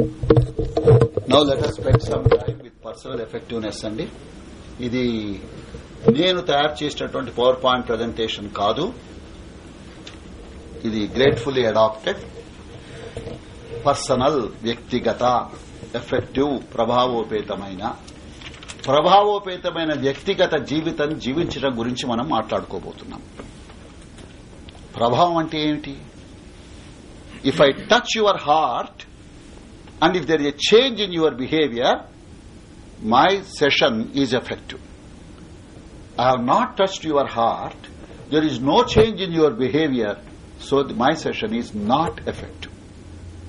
Now let us spend some time with personal effectiveness అండి. ఇది నేను తయారు చేసినటువంటి పవర్ పాయింట్ ప్రజెంటేషన్ కాదు. ఇది గ్రేట్ఫుల్లీ అడాప్టెడ్ పర్సనల్ వ్యక్తిగత ఎఫెక్టివ్ ప్రభావోపేతమైన. ప్రభావోపేతమైన వ్యక్తిగత జీవితం జీవించడం గురించి మనం మాట్లాడుకోబోతున్నాం. ప్రభావం అంటే ఏమిటి? If I touch your heart and if there is a change in your behavior, my session is effective. I have not touched your heart, there is no change in your behavior, so the- my session is not effective.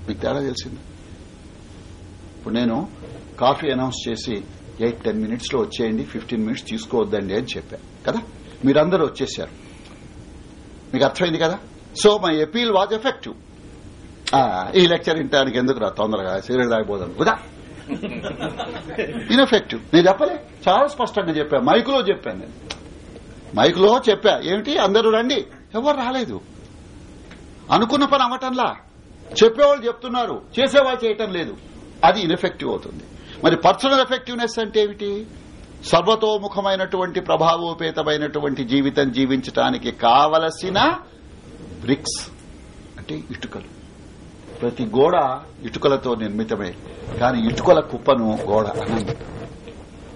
మీకు తేడా తెలిసింది ఇప్పుడు నేను coffee announce చేసి eight ten మినిట్స్లో వచ్చేయండి fifteen minutes తీసుకోవద్దండి అని చెప్పాను కదా మీరందరూ వచ్చేసారు మీకు అర్థమైంది కదా so my appeal was effective uh, ఈ లెక్చర్ ఇంటానికి ఎందుకు రా? తొందరగా సిగరెట్ తాగిపోదాం కుదా ఇన్ఎఫెక్టివ్. నేను చెప్పలే? చాలా స్పష్టంగా చెప్పా. మైకులో చెప్పాను నేను. మైకులో చెప్పా. ఏమిటి? అందరూ రండి. ఎవరు రాలేదు? అనుకున్న పని అవ్వటంలా? చెప్పేవాళ్ళు చెప్తున్నారు. చేసేవాళ్ళు చేయటం లేదు. అది ఇన్ఎఫెక్టివ్ అవుతుంది. మరి పర్సనల్ ఎఫెక్టివ్నెస్ అంటే ఏమిటి? సర్వతోముఖమైనటువంటి ప్రభావోపేతమైనటువంటి జీవితం జీవించటానికి కావలసిన బ్రిక్స్. అంటే ఇటుకలు. ప్రతి గోడ ఇటుకలతో నిర్మితమే కాని ఇటుకల కుప్పను గోడ అని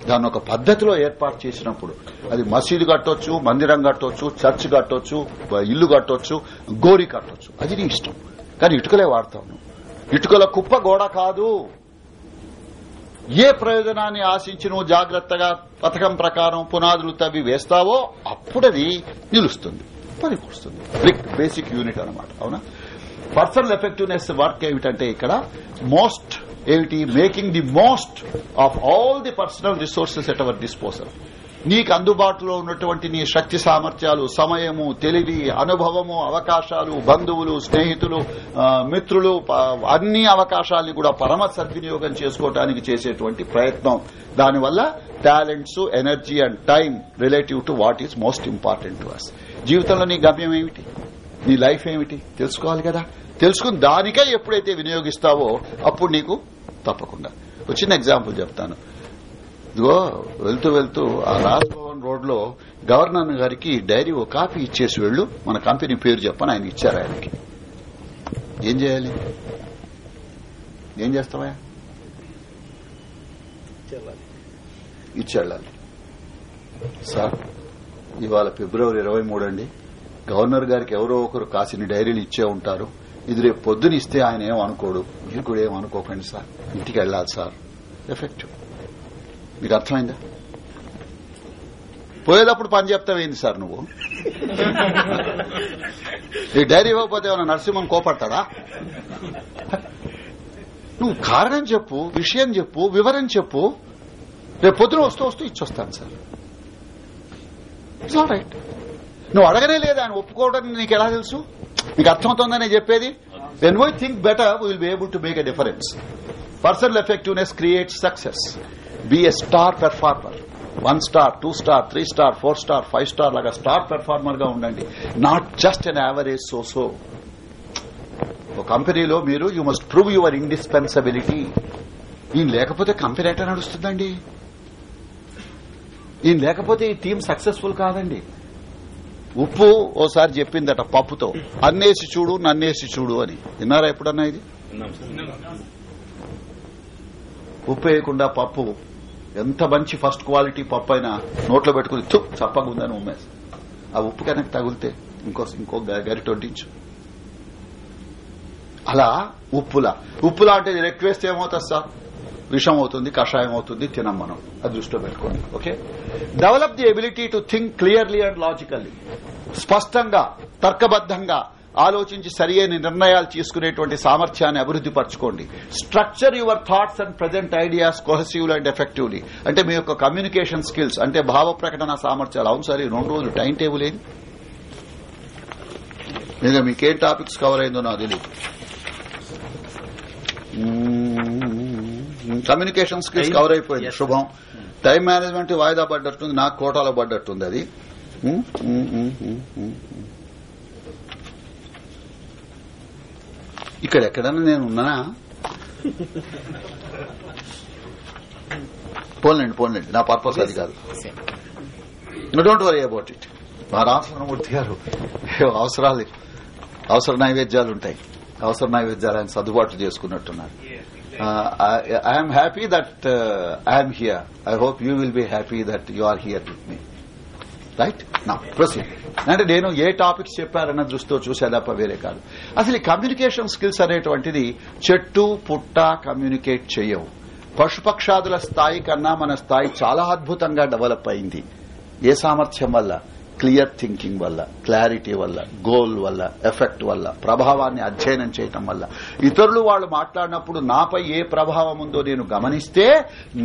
దాన్ని ఒక పద్ధతిలో ఏర్పాటు చేసినప్పుడు అది మసీదు కట్టొచ్చు మందిరం కట్టొచ్చు చర్చ్ కట్టొచ్చు ఇల్లు కట్టొచ్చు గోరి కట్టొచ్చు. అది నీ ఇష్టం. కానీ ఇటుకలే వాడతాను ఇటుకల కుప్ప గోడ కాదు. ఏ ప్రయోజనాన్ని ఆశించి నువ్వు జాగ్రత్తగా పథకం ప్రకారం పునాదులు తవ్వి వేస్తావో అప్పుడది నిలుస్తుంది పనికొస్తుంది బ్రిక్ బేసిక్ యూనిట్ అనమాట అవునా? పర్సనల్ ఎఫెక్టివ్నెస్ వర్క్ ఏమిటంటే ఇక్కడ మోస్ట్ ఏమిటి? Making the most of all the personal resources at our disposal. నీకు అందుబాటులో ఉన్నటువంటి నీ శక్తి సామర్థ్యాలు సమయము తెలివి అనుభవము అవకాశాలు బంధువులు స్నేహితులు మిత్రులు అన్ని అవకాశాలను కూడా పరమ సద్వినియోగం చేసుకోవడానికి చేసేటువంటి ప్రయత్నం. దానివల్ల talents energy and time relative to what is most important to us. జీవితంలో నీ గమ్యం ఏమిటి? నీ లైఫ్ ఏమిటి? తెలుసుకోవాలి కదా? తెలుసుకుని దానికై ఎప్పుడైతే వినియోగిస్తావో అప్పుడు నీకు తప్పకుండా. ఒక చిన్న ఎగ్జాంపుల్ చెప్తాను. ఇదిగో వెళ్తూ వెళ్తూ ఆ రాజ్భవన్ రోడ్లో గవర్నర్ గారికి డైరీ ఓ కాపీ ఇచ్చేసి వెళ్ళు మన కంపెనీ పేరు చెప్పని ఆయన ఇచ్చారు ఆయనకి. ఏం చేయాలి? ఏం చేస్తావా ఇచ్చేళ్ళాలి. సార్ ఇవాళ ఫిబ్రవరి ఇరవై మూడు అండి. గవర్నర్ గారికి ఎవరో ఒకరు కాసిన డైరీలు ఇచ్చే ఉంటారు. ఇది రేపు పొద్దున ఇస్తే ఆయన ఏం అనుకోడు. మీరు కూడా ఏం అనుకోకండి సార్. ఇంటికి వెళ్ళాలి సార్. ఎఫెక్టివ్ మీకు అర్థమైందా? పోయేటప్పుడు పని చెప్తావేంది సార్ నువ్వు? ఈ డైరీ ఇవ్వకపోతే ఏమైనా నరసింహం కోపడతాడా? నువ్వు కారణం చెప్పు విషయం చెప్పు వివరం చెప్పు. రేపు పొద్దున వస్తూ వస్తూ ఇచ్చొస్తాను సార్. ఇట్స్ ఆల్ రైట్ నువ్వు అడగనే లేదు ఆయన ఒప్పుకోవడం నీకు ఎలా తెలుసు? మీకు అర్థమవుతుందని చెప్పేది? When we think better will be able to make a difference personal effectiveness create success be a star performer one star two star three star four star five star లాగా స్టార్ పెర్ఫార్మర్గా ఉండండి. Not just an average so so ఒక కంపెనీలో మీరు you must prove your indispensability ఈయన లేకపోతే company ఎట్లా నడుస్తుందండి? ఈయన లేకపోతే ఈ టీం సక్సెస్ఫుల్ కాదండి. ఉప్పు ఓసారి చెప్పిందట పప్పుతో. అన్నేసి చూడు నన్నేసి చూడు అని. విన్నారా ఎప్పుడన్నా ఇది? ఉప్పు వేయకుండా పప్పు. ఎంత మంచి ఫస్ట్ క్వాలిటీ పప్పు అయినా నోట్లో పెట్టుకుని తు చప్పగుందని ఉమ్మేసి. ఆ ఉప్పు కనుక తగిలితే ఇంకో ఇంకో గరిట వడ్డించు అలా ఉప్పులా. ఉప్పులా అంటే వేస్తే ఏమవుతుంది సార్? విషం అవుతుంది కషాయం అవుతుంది తినం మనం. అది దృష్టిలో పెట్టుకోండి. Okay develop the ability to think clearly and logically స్పష్టంగా తర్కబద్దంగా ఆలోచించి సరియైన నిర్ణయాలు తీసుకునేటువంటి సామర్థ్యాన్ని అభివృద్ది పరచుకోండి. Structure your thoughts and present ideas cohesively and effectively అంటే మీ యొక్క కమ్యూనికేషన్ స్కిల్స్ అంటే భావ ప్రకటన సామర్థ్యాలు. అవును సరే రెండు రోజులు టైం టేబుల్ ఏంది లేదా మీకేం టాపిక్స్ కవర్ అయిందో నాకు తెలియదు కమ్యూనికేషన్ స్కిల్స్ కవర్ అయిపోయింది. శుభం. టైం మేనేజ్మెంట్ వాయిదా పడ్డట్టుంది నాకు కోటాలో పడ్డట్టుంది అది. ఉమ్, ఉమ్. ఇక్కడ ఎక్కడన్నా నేను ఉన్నానా? పోన్లేండి పోన్లేండి. నా పర్పస్ అది కాదు. డోంట్ వరీ అబౌట్ ఇట్ మా రామచంద్రమూర్తి గారు అవసరాలు అవసర నైవేద్యాలు ఉంటాయి అవసర నైవేద్యాలు ఆయన సర్దుబాటు చేసుకున్నట్టున్నారు. Uh, I'm happy uh, I am here. I hope you will be happy that you are here with me. Right నా ప్రొసీడ్ అంటే నేను ఏ టాపిక్స్ చెప్పారన్న దృష్టితో చూసే తప్ప వేరే కాదు. అసలు ఈ కమ్యూనికేషన్ స్కిల్స్ అనేటువంటిది చెట్టు పుట్ట కమ్యూనికేట్ చేయవు. పశుపక్షాదుల స్థాయి కన్నా మన స్థాయి చాలా అద్భుతంగా డెవలప్ అయింది. ఏ సామర్థ్యం వల్ల? క్లియర్ థింకింగ్ వల్ల క్లారిటీ వల్ల గోల్ వల్ల ఎఫెక్ట్ వల్ల ప్రభావాన్ని అధ్యయనం చేయటం వల్ల. ఇతరులు వాళ్ళు మాట్లాడినప్పుడు నాపై ఏ ప్రభావం ఉందో నేను గమనిస్తే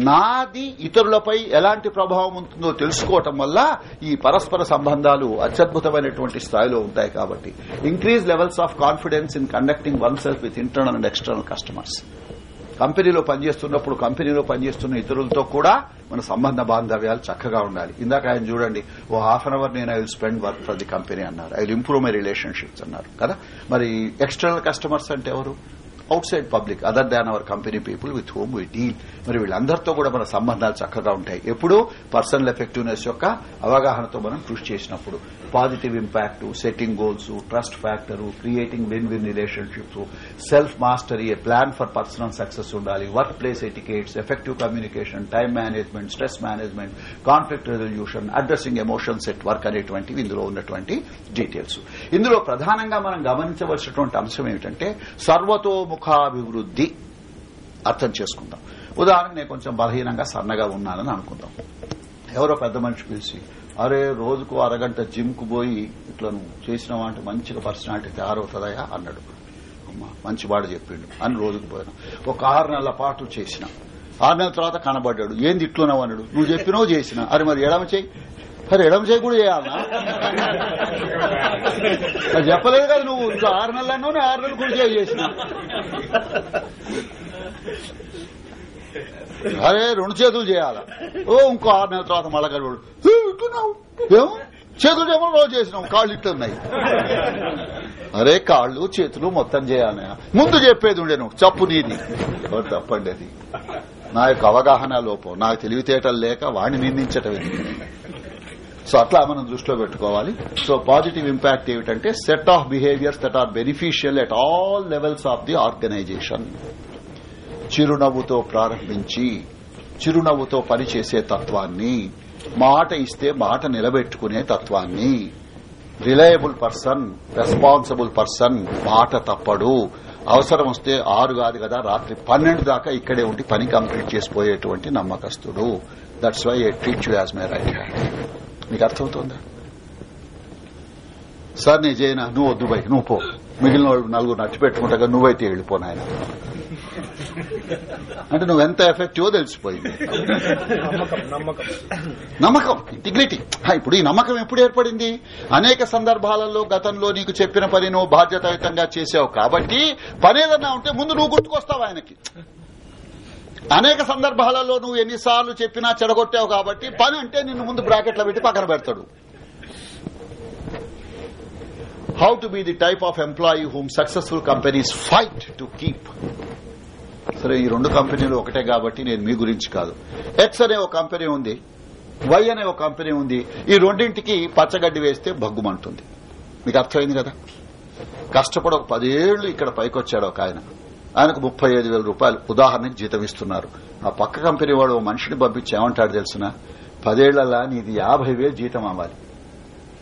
నాది ఇతరులపై ఎలాంటి ప్రభావం ఉంటుందో తెలుసుకోవటం వల్ల ఈ పరస్పర సంబంధాలు అత్యద్భుతమైనటువంటి స్థాయిలో ఉంటాయి కాబట్టి. Increase levels of confidence in conducting oneself with internal and external customers కంపెనీలో పనిచేస్తున్నప్పుడు కంపెనీలో పనిచేస్తున్న ఇతరులతో కూడా మన సంబంధ బాంధవ్యాలు చక్కగా ఉండాలి. ఇందాక ఆయన చూడండి ఓ హాఫ్ అన్ అవర్ నేను I will spend work for the company అన్నారు. I will improve my relationships అన్నారు. కదా? మరి ఎక్స్టర్నల్ కస్టమర్స్ అంటే ఎవరు? Outside public other than our company people with whom we deal మరి వీళ్ళందరితో కూడా మన సంబంధాలు చక్కగా ఉంటాయి. ఎప్పుడు పర్సనల్ ఎఫెక్టివ్నెస్ యొక్క అవగాహనతో మనం కృషి చేసినప్పుడు. Positive impact setting goals trust factor creating win win relationships self mastery a plan for personal success ఉండాలి. Workplace etiquettes effective communication time management stress management conflict resolution addressing emotions at work అనేటువంటివి ఇందులో ఉన్నటువంటి details ఇందులో ప్రధానంగా మనం గమనించవలసినటువంటి అంశం ఏమిటంటే సర్వతోముఖాభివృద్ది అర్థం చేసుకుందాం. ఉదాహరణకు నేను కొంచెం బలహీనంగా సన్నగా ఉన్నానని అనుకుందాం. ఎవరో పెద్ద మనిషి పిలిచి అరే రోజుకు అరగంట జిమ్కు పోయి ఇట్లా నువ్వు చేసినావా అంటే మంచిగా పర్సనాలిటీ తయారవుతుందయా అన్నాడు. అమ్మా మంచివాడు చెప్పిండు అని రోజుకు పోయినా. ఒక ఆరు నెలల పాటు చేసిన. ఆరు నెలల తర్వాత కనబడ్డాడు. ఏంది ఇట్లున్నావు అన్నాడు. నువ్వు చెప్పినావు చేసిన. అరే మరి ఎడమ చేయి? మరి ఎడమ చేయి కూడా చేయాలనా? చెప్పలేదు కదా నువ్వు. ఇంకా ఆరు నెలలు అన్నావు నేను ఆరు నెలలు కూడా చేయి చేసిన. అరే రెండు చేతులు చేయాలా? ఓ ఇంకో ఆరు నెలల తర్వాత మళ్ళా కలవాడు. ఏమో చేతులు ఏమో రోజు చేసినావు కాళ్ళు ఇట్లున్నాయి అరే కాళ్ళు చేతులు మొత్తం చేయాలి. ముందు చెప్పేది ఉండే నువ్వు. చప్పు నీది. తప్పండి అది. నా యొక్క అవగాహన లోపం. నాకు తెలివితేటలు లేక వాడిని నిందించటం ఎందుకు? సో అట్లా మనం దృష్టిలో పెట్టుకోవాలి. సో పాజిటివ్ ఇంపాక్ట్ ఏమిటంటే set of behaviours that are beneficial at all levels of the organisation చిరునవ్వుతో ప్రారంభించి చిరునవ్వుతో పనిచేసే తత్వాన్ని మాట ఇస్తే మాట నిలబెట్టుకునే తత్వాన్ని రిలయబుల్ పర్సన్ రెస్పాన్సిబుల్ పర్సన్ మాట తప్పడు. అవసరం వస్తే ఆరు కాదు కదా రాత్రి పన్నెండు దాకా ఇక్కడే ఉండి పని కంప్లీట్ చేసిపోయేటువంటి నమ్మకస్తుడు. That's why I treat you as my right hand మీకు అర్థమవుతుందా? సార్ నేను చేయనా? నువ్వు వద్దు బై నువ్వు పో. మిగిలిన వాళ్ళు నలుగురు నచ్చి పెట్టుకుంటా నువ్వైతే వెళ్ళిపో నాయన. అంటే నువ్వెంత ఎఫెక్టివో తెలిసిపోయింది. నమ్మకం ఇంటిగ్రిటీ ఇప్పుడు ఈ నమ్మకం ఎప్పుడు ఏర్పడింది? అనేక సందర్భాలలో గతంలో నీకు చెప్పిన పని నువ్వు బాధ్యతాయుతంగా చేసావు కాబట్టి పని ఏదన్నా ఉంటే ముందు నువ్వు గుర్తుకొస్తావు ఆయనకి? అనేక సందర్భాలలో నువ్వు ఎన్నిసార్లు చెప్పినా చెడగొట్టావు కాబట్టి పని అంటే నిన్ను ముందు బ్రాకెట్లో పెట్టి పక్కన పెడతాడు. How to be the type of employee whom successful companies fight to keep సరే ఈ రెండు కంపెనీలు ఒకటే కాబట్టి నేను మీ గురించి కాదు. ఎక్స్ అనే ఒక కంపెనీ ఉంది వై అనే ఒక కంపెనీ ఉంది. ఈ రెండింటికి పచ్చగడ్డి వేస్తే భగ్గుమంటుంది. మీకు అర్థమైంది కదా? కష్టపడి ఒక పదేళ్ళు ఇక్కడ పైకొచ్చాడు ఒక ఆయన. ఆయనకు ముప్పై ఐదు వేల రూపాయలు ఉదాహరణకి జీతం ఇస్తున్నారు. ఆ పక్క కంపెనీ వాడు ఓ మనిషిని పంపించి ఏమంటాడు తెలిసిన? పదేళ్ళలో నీది యాభై వేలు జీతం అవ్వాలి.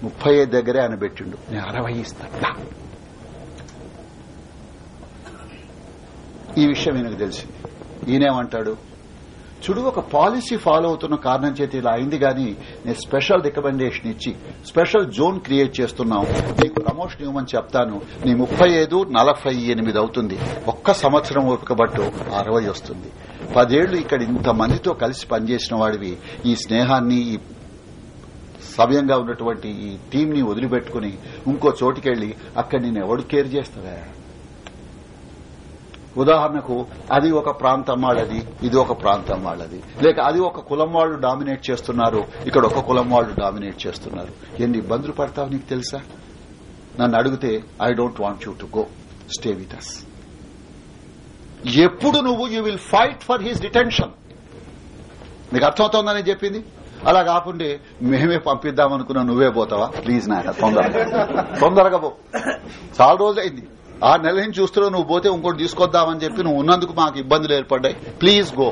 ముప్పై ఐదు దగ్గరే ఆయన పెట్టిండు. నేను అరవై ఇస్తా. ఈ విషయం ఈయనకు తెలిసింది. ఈయనేమంటాడు? చూడు ఒక పాలసీ ఫాలో అవుతున్న కారణం చేత ఇలా అయింది గాని నేను స్పెషల్ రికమెండేషన్ ఇచ్చి స్పెషల్ జోన్ క్రియేట్ చేస్తున్నాం నీకు ప్రమోషన్ ఇవ్వమని చెప్తాను. నీ ముప్పై ఐదు నలభై ఎనిమిది అవుతుంది. ఒక్క సంవత్సరం ఓపికబట్టు అరవై వస్తుంది. పదేళ్ళు ఇక్కడ ఇంతమందితో కలిసి పనిచేసిన వాడివి. ఈ స్నేహాన్ని ఈ సవ్యంగా ఉన్నటువంటి ఈ టీం ని వదిలిపెట్టుకుని ఇంకో చోటుకెళ్ళి అక్కడ నేను ఎవడు కేర్ చేస్తావా? ఉదాహరణకు అది ఒక ప్రాంతం వాళ్ళది ఇది ఒక ప్రాంతం వాళ్ళది. లేక అది ఒక కులం వాళ్ళు డామినేట్ చేస్తున్నారు ఇక్కడ ఒక కులం వాళ్ళు డామినేట్ చేస్తున్నారు. ఎన్ని ఇబ్బందులు పడతావు నీకు తెలుసా? నన్ను అడిగితే I don't want you to go stay with us ఎప్పుడు నువ్వు you will fight for his detention నీకు అర్థమవుతోందని చెప్పింది? అలా కాకుండా మేమే పంపిద్దామనుకున్నా నువ్వే పోతావా? ప్లీజ్ నాయన తొందరగా. తొందరగా పో. చాలా రోజులైంది. ఆ నెల నుంచి చూస్తున్నావు? నువ్వు పోతే ఇంకోటి తీసుకొద్దామని చెప్పి నువ్వు ఉన్నందుకు మాకు ఇబ్బందులు ఏర్పడ్డాయి. Please go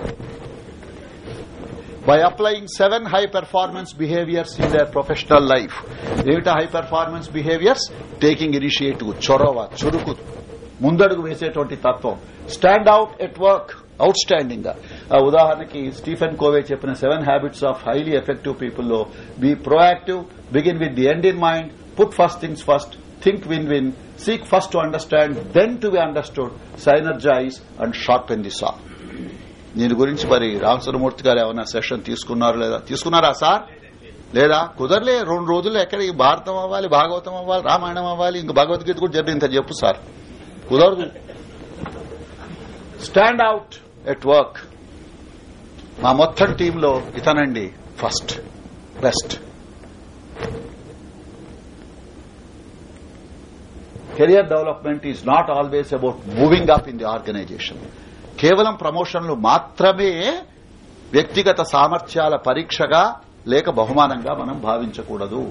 by applying seven high performance behaviours in their professional life ఏమిటా high performance behaviours taking initiative చొరవ చురుకు. ముందడుగు వేసేటువంటి తత్వం. స్టాండ్ అవుట్ ఎట్ వర్క్ అవుట్ స్టాండింగ్గా ఉదాహరణకి స్టీఫెన్ కోవే చెప్పిన seven habits of highly effective పీపుల్లో be proactive begin with the end in mind put first things first think win win seek first to understand then to be understood, synergize and sharpen the దీని గురించి మరి రామచంద్రమూర్తి గారు ఏమైనా session తీసుకున్నారు లేదా? తీసుకున్నారా sir? లేదా? కుదరలే రెండు రోజులు ఎక్కడికి భారతం అవ్వాలి భాగవతం అవ్వాలి రామాయణం అవ్వాలి ఇంక భగవద్గీత కూడా చెప్పి ఇంత చెప్పు సార్. కుదరదు. స్టాండ్ అవుట్ ఎట్ వర్క్ మా మొత్తం టీంలో ఇతనండి first best career development is not always about moving up in the organization కేవలం ప్రమోషన్లు మాత్రమే వ్యక్తిగత సామర్థ్యాల పరీక్షగా లేక బహుమానంగా మనం భావించకూడదు.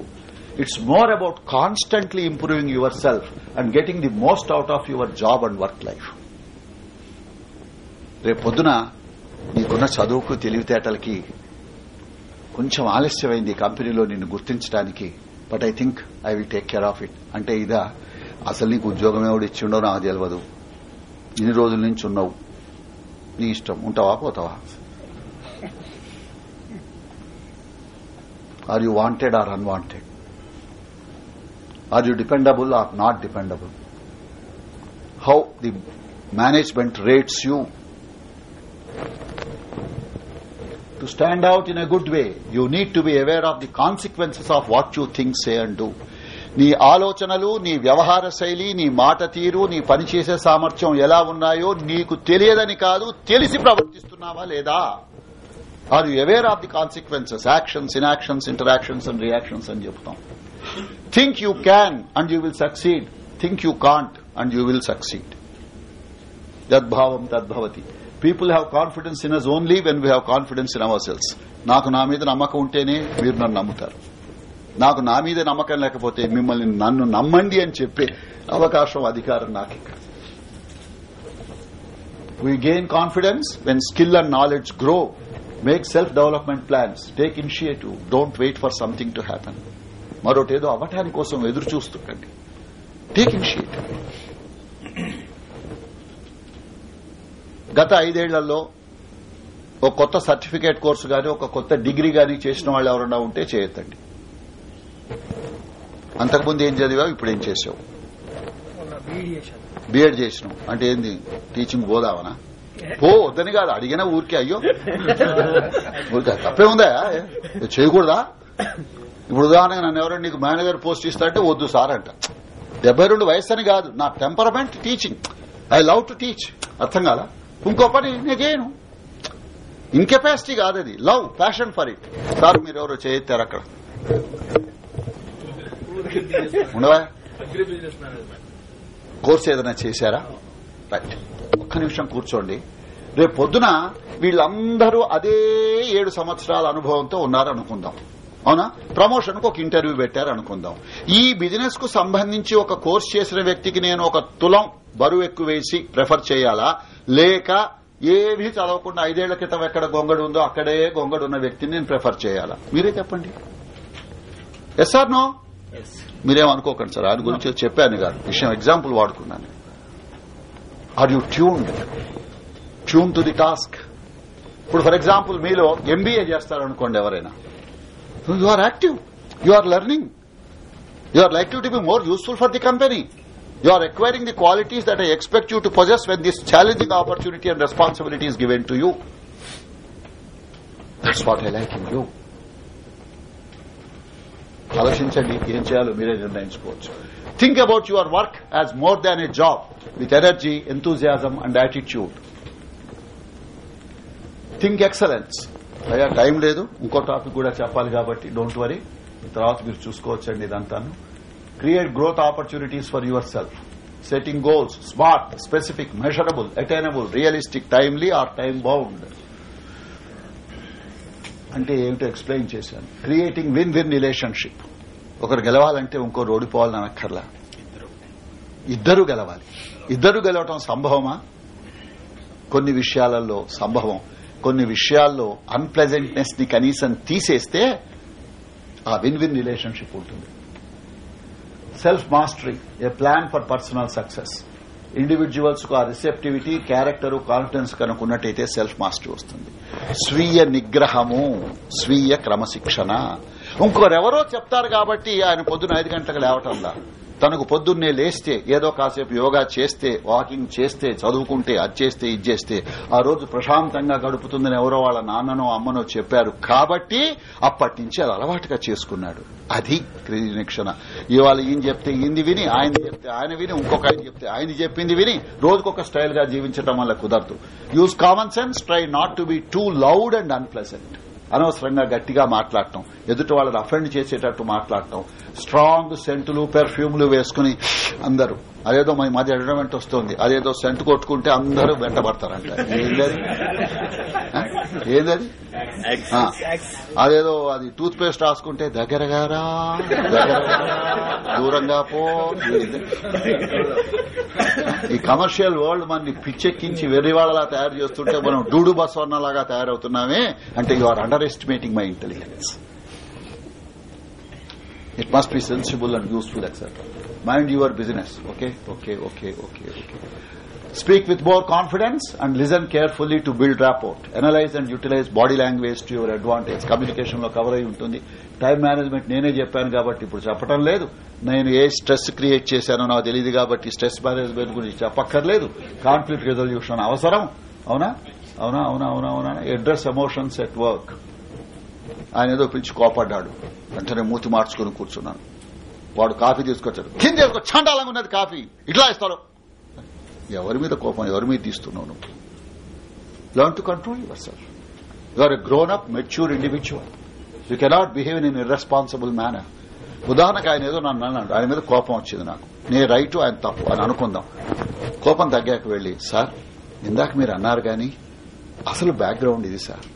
It's more about constantly improving yourself and getting the most out of your job and work life రేపు పొద్దున నీకున్న చదువుకు తెలివితేటలకి కొంచెం ఆలస్యమైంది కంపెనీలో నిన్ను గుర్తించడానికి but I think I will take care of it అంటే ఇదా అసలు నీకు ఉద్యోగం ఎవడు ఇచ్చిండో నాకు తెలియదు ఇన్ని రోజుల నుంచి ఉన్నావు. నీ ఇష్టం. ఉంటావా? పోతావా? Are you wanted or unwanted are you dependable or not dependable how the management rates you to stand out in a good way, you need to be aware of the consequences of what you think, say and do. నీ ఆలోచనలు నీ వ్యవహార శైలి నీ మాట తీరు నీ పనిచేసే సామర్థ్యం ఎలా ఉన్నాయో నీకు తెలియదని కాదు తెలిసి ప్రవర్తిస్తున్నావా లేదా? Are you aware of the consequences actions inactions interactions and reactions అని చెప్తాం. Think you can and you will succeed think you can't and you will succeed యద్భావం తద్భవతి. People have confidence in us only when we have confidence in ourselves నాకు నా మీద నమ్మకం ఉంటేనే మీరు నన్ను నమ్ముతారు. నాకు నా మీద నమ్మకం లేకపోతే మిమ్మల్ని నన్ను నమ్మండి అని చెప్పే అవకాశం అధికారం నాకు ఇక్కడ. We gain confidence when skill and knowledge grow make self development plans take initiative don't wait for something to happen మరోటేదో అవటాని కోసం ఎదురు చూస్తుండండి. టేక్ ఇనిషియేటివ్ గత ఐదేళ్ళలో ఒక కొత్త సర్టిఫికేట్ కోర్సు గాని ఒక కొత్త డిగ్రీ గాని చేసిన వాళ్ళు ఎవరన్నా ఉంటే చేయొద్దండి. అంతకుముందు ఏం చదివావు? ఇప్పుడు ఏం చేసావు బీఎడ్ చేసినావు. అంటే ఏంది? టీచింగ్ పోదావనా? పో వద్దని కాదు. అడిగినా ఊరికే అయ్యో. ఊరికే తప్పే ఉందా? చేయకూడదా? ఇప్పుడు ఉదాహరణగా నన్ను ఎవరైనా నీకు మేనేజర్ పోస్ట్ ఇస్తారంటే వద్దు సార్ అంట. డెబ్బై రెండు వయసు అని కాదు. నా temperament teaching. I love to teach. అర్థం కాలా? ఇంకో పని నేను చేయను. ఇన్కెపాసిటీ కాదు అది love passion for it. Sir మీరు ఎవరో చేయొత్తారు అక్కడ. ఉండవా? కోర్స్ ఏదైనా చేశారా? రైట్ ఒక్క నిమిషం కూర్చోండి. రేపు పొద్దున వీళ్ళందరూ అదే ఏడు సంవత్సరాల అనుభవంతో ఉన్నారు అనుకుందాం అవునా? ప్రమోషన్కు ఒక ఇంటర్వ్యూ పెట్టారు అనుకుందాం ఈ బిజినెస్కు సంబంధించి ఒక కోర్స్ చేసిన వ్యక్తికి నేను ఒక తులం బరువు ఎక్కువ వేసి ప్రిఫర్ చేయాలా? లేక ఏమీ చదవకుండా ఐదేళ్ళ క్రితం ఎక్కడ గొంగడు ఉందో అక్కడే గొంగడు ఉన్న వ్యక్తిని నేను ప్రిఫర్ చేయాలా? మీరే చెప్పండి. ఎస్ ఆర్ నో మీరేమనుకోకండి సార్ ఆయన గురించి చెప్పాను కాదు. విషయం example వాడుకున్నాను. Are you tuned tune to the task ఇప్పుడు ఫర్ ఎగ్జాంపుల్ మీలో ఎంబీఏ చేస్తారనుకోండి ఎవరైనా. You are active you are learning you are like to be more useful for the company you are acquiring the qualities that I expect you to possess when this challenging opportunity and responsibility given to you that's what I like in you ఆలోచించండి ఏం చేయాలో మీరే నిర్ణయించుకోవచ్చు. Think about your work as more than a job with energy enthusiasm and attitude think excellence అయ్యా time లేదు ఇంకో topic కూడా చెప్పాలి కాబట్టి డోంట్ వరీ తర్వాత మీరు చూసుకోవచ్చండి ఇదంతాను. Create growth opportunities for yourself setting goals smart specific measurable attainable realistic timely or time bound అంటే ఏమిటో ఎక్స్ప్లెయిన్ చేశాను. క్రియేటింగ్ విన్ విన్ రిలేషన్షిప్ ఒకరు గెలవాలంటే ఇంకోరు ఓడిపోవాలని అనక్కర్లా ఇద్దరు. గెలవాలి. ఇద్దరు గెలవటం సంభవమా? కొన్ని విషయాలలో సంభవం. కొన్ని విషయాల్లో అన్ప్లెజెంట్నెస్ని కనీసం తీసేస్తే ఆ విన్ విన్ రిలేషన్షిప్ ఉంటుంది. Self mastery a plan for personal success ఇండివిజువల్స్కు ఆ రిసెప్టివిటీ క్యారెక్టర్ కాన్ఫిడెన్స్ కనుక ఉన్నట్టయితే సెల్ఫ్ మాస్టరీ వస్తుంది. స్వీయ నిగ్రహము స్వీయ క్రమశిక్షణ. ఇంకోరెవరో చెప్తారు కాబట్టి ఆయన పొద్దున ఐదు గంటలకు లేవటంలా తనకు పొద్దున్నే లేస్తే ఏదో కాసేపు యోగా చేస్తే వాకింగ్ చేస్తే చదువుకుంటే అది చేస్తే ఇది చేస్తే ఆ రోజు ప్రశాంతంగా గడుపుతుందని ఎవరో వాళ్ళ నాన్ననో అమ్మనో చెప్పారు. కాబట్టి అప్పటి నుంచి అది అలవాటుగా చేసుకున్నాడు. అది నిరీక్షణ ఇవాళ ఈయన చెప్తే ఈయనది విని ఆయన చెప్తే ఆయన విని ఇంకొక ఆయన చెప్తే ఆయన చెప్పింది విని రోజుకొక స్టైల్గా జీవించడం వల్ల కుదరదు. Use common sense try not to be too loud and unpleasant అనవసరంగా గట్టిగా మాట్లాడటం ఎదుటి వాళ్ళని అఫెండ్ చేసేటట్టు మాట్లాడటం స్ట్రాంగ్ సెంటులు పెర్ఫ్యూమ్లు వేసుకుని అందరూ. అదేదో మన మధ్య అడ్వర్టైజ్మెంట్ వస్తుంది. అదేదో సెంట్ కొట్టుకుంటే అందరూ వెంటబడతారంట. ఏందది? ఏందది. అదేదో అది టూత్ పేస్ట్ రాసుకుంటే దగ్గరగారా దూరంగా పో? ఈ కమర్షియల్ వరల్డ్ మనని పిచ్చెక్కించి వెర్రివాళ్ళలా తయారు చేస్తుంటే మనం డూడు బస్వర్ణలాగా తయారవుతున్నామే అంటే you are underestimating my intelligence it must be sensible and useful etcetera mind your business okay okay okay okay okay speak with more confidence and listen carefully to build rapport. Analyse and utilize body language to your advantage Communication లో cover అయి ఉంటుంది. Time management నేనే చెప్పాను కాబట్టి ఇప్పుడు చెప్పడం లేదు. నేను ఏ స్ట్రెస్ క్రియేట్ చేశానో నాకు తెలియదు కాబట్టి స్ట్రెస్ మేనేజ్మెంట్ గురించి చెప్పక్కర్లేదు. కాన్ఫ్లిక్ట్ రెజల్యూషన్ అవసరం. అవునా? అవునా అవునా అవునా అవునా? అడ్రస్ ఎమోషన్స్ ఎట్ వర్క్ ఆయన ఏదో పిలిచి కోపడ్డాడు. వెంటనే మూతి మార్చుకుని కూర్చున్నాను. వాడు కాఫీ తీసుకొచ్చాడు. కింద చండాలంగా ఉన్నది కాఫీ. ఇట్లా ఇస్తాడు ఎవరి మీద కోపం ఎవరి మీద తీస్తున్నావు నువ్వు? Learn to control yourself you are a grown up mature individual you cannot behave in irresponsible manner ఉదాహరణకు ఆయన ఏదో నన్ను అన్నాడు. ఆయన మీద కోపం వచ్చింది నాకు. నేను రైట్ ఆయన తప్పు అని అనుకుందాం. కోపం తగ్గాక వెళ్ళి సార్ ఇందాక మీరు అన్నారు గాని అసలు బ్యాక్గ్రౌండ్ ఇది సార్.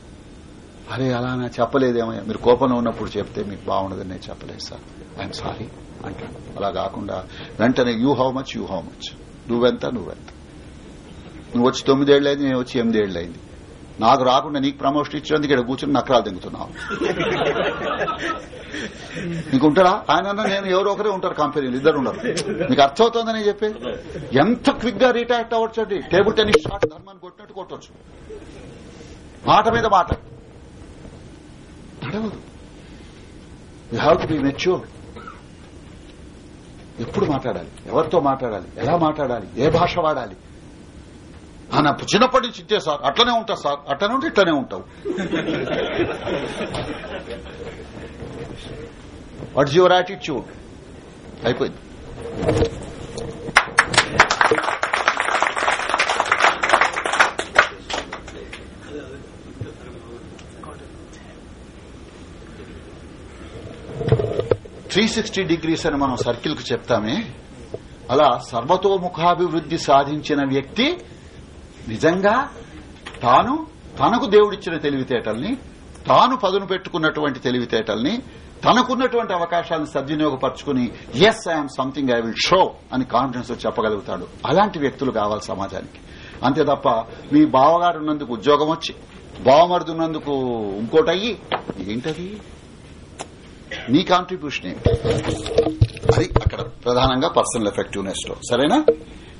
అరే అలా నా చెప్పలేదేమయ్యా మీరు కోపంలో ఉన్నప్పుడు చెప్తే మీకు బాగుండదని నేను చెప్పలేదు సార్. ఐఎమ్ సారీ అంటాను అలా కాకుండా వెంటనే you how much you how much నువ్వెంత నువ్వెంత? నువ్వు వచ్చి తొమ్మిదేళ్ళైంది నేను వచ్చి ఎనిమిదేళ్ళైంది నాకు రాకుండా నీకు ప్రమోషన్ ఇచ్చినందుకు ఇక్కడ కూర్చొని నకరాలు దింగుతున్నావు నీకు ఉంటారా ఆయన అన్నా నేను ఎవరో ఒకరే ఉంటారు కంపెనీలు ఇద్దరు ఉండరు. మీకు అర్థమవుతోందని చెప్పి? ఎంత క్విక్గా రిటాక్ట్ అవ్వచ్చు అండి టేబుల్ టెన్నిస్ షాట్ ధర్మాన్ని కొట్టినట్టు కొట్టవచ్చు మాట మీద మాట. నడవదు. You have to be mature ఎప్పుడు మాట్లాడాలి? ఎవరితో మాట్లాడాలి? ఎలా మాట్లాడాలి? ఏ భాష వాడాలి? ఆయన చిన్నప్పటి నుంచి ఇచ్చే సార్. అట్లనే ఉంటా సార్. అట్లనే ఉంటే ఇట్లనే ఉంటావు. వాట్స్ యువర్ యాటిట్యూడ్ అయిపోయింది. త్రీ సిక్స్టీ డిగ్రీస్ అని మనం సర్కిల్కు చెప్తామే. అలా సర్వతోముఖాభివృద్ది సాధించిన వ్యక్తి నిజంగా తాను తనకు దేవుడిచ్చిన తెలివితేటల్ని తాను పదును పెట్టుకున్నటువంటి తెలివితేటల్ని తనకున్నటువంటి అవకాశాలను సద్వినియోగపరుచుకుని yes I'm something I will show అని కాన్ఫిడెన్స్తో చెప్పగలుగుతాడు. అలాంటి వ్యక్తులు కావాలి సమాజానికి. అంతే తప్ప మీ బావగారు ఉన్నందుకు ఉద్యోగం వచ్చి బావమరుదున్నందుకు ఇంకోటయ్యి ఏంటది? నీ కాంట్రిబ్యూషన్ ఏమిటి అది అక్కడ ప్రధానంగా పర్సనల్ ఎఫెక్టివ్నెస్లో. సరేనా?